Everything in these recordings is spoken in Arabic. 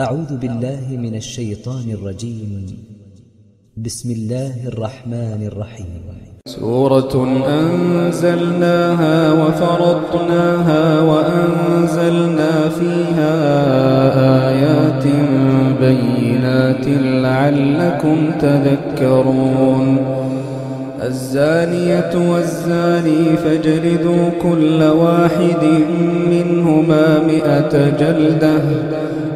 أعوذ بالله من الشيطان الرجيم. بسم الله الرحمن الرحيم. سورة أنزلناها وفرضناها وأنزلنا فيها آيات بينات لعلكم تذكرون. الزانية والزاني فاجلدوا كل واحد منهما مئة جلدة.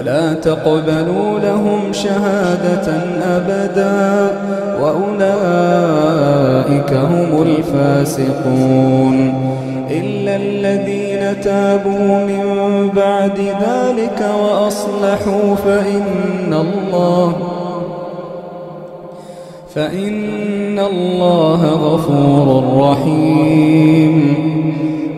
ولا تقبلوا لهم شهادة أبدا وأولئك هم الفاسقون إلا الذين تابوا من بعد ذلك وأصلحوا فإن الله فإن الله غفور رحيم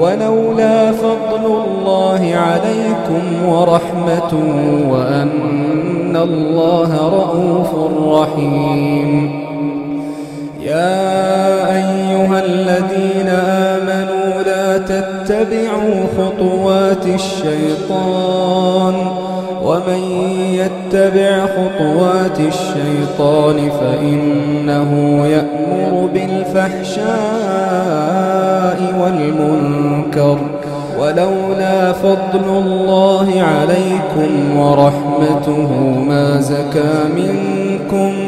ولولا فضل الله عليكم ورحمته وأن الله رؤوف رحيم. يا أيها الذين آمنوا تتبعوا خطوات الشيطان ومن يتبع خطوات الشيطان فإنه يأمر بالفحشاء والمنكر ولولا فضل الله عليكم ورحمته ما زكى منكم من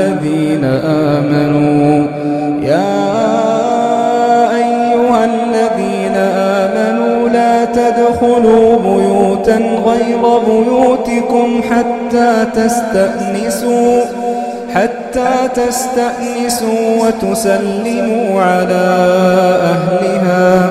الذين آمنوا. يا أيها الذين آمنوا لا تدخلوا بيوتا غير بيوتكم حتى تستأنسوا حتى تستأنسوا وتسلموا على أهلها.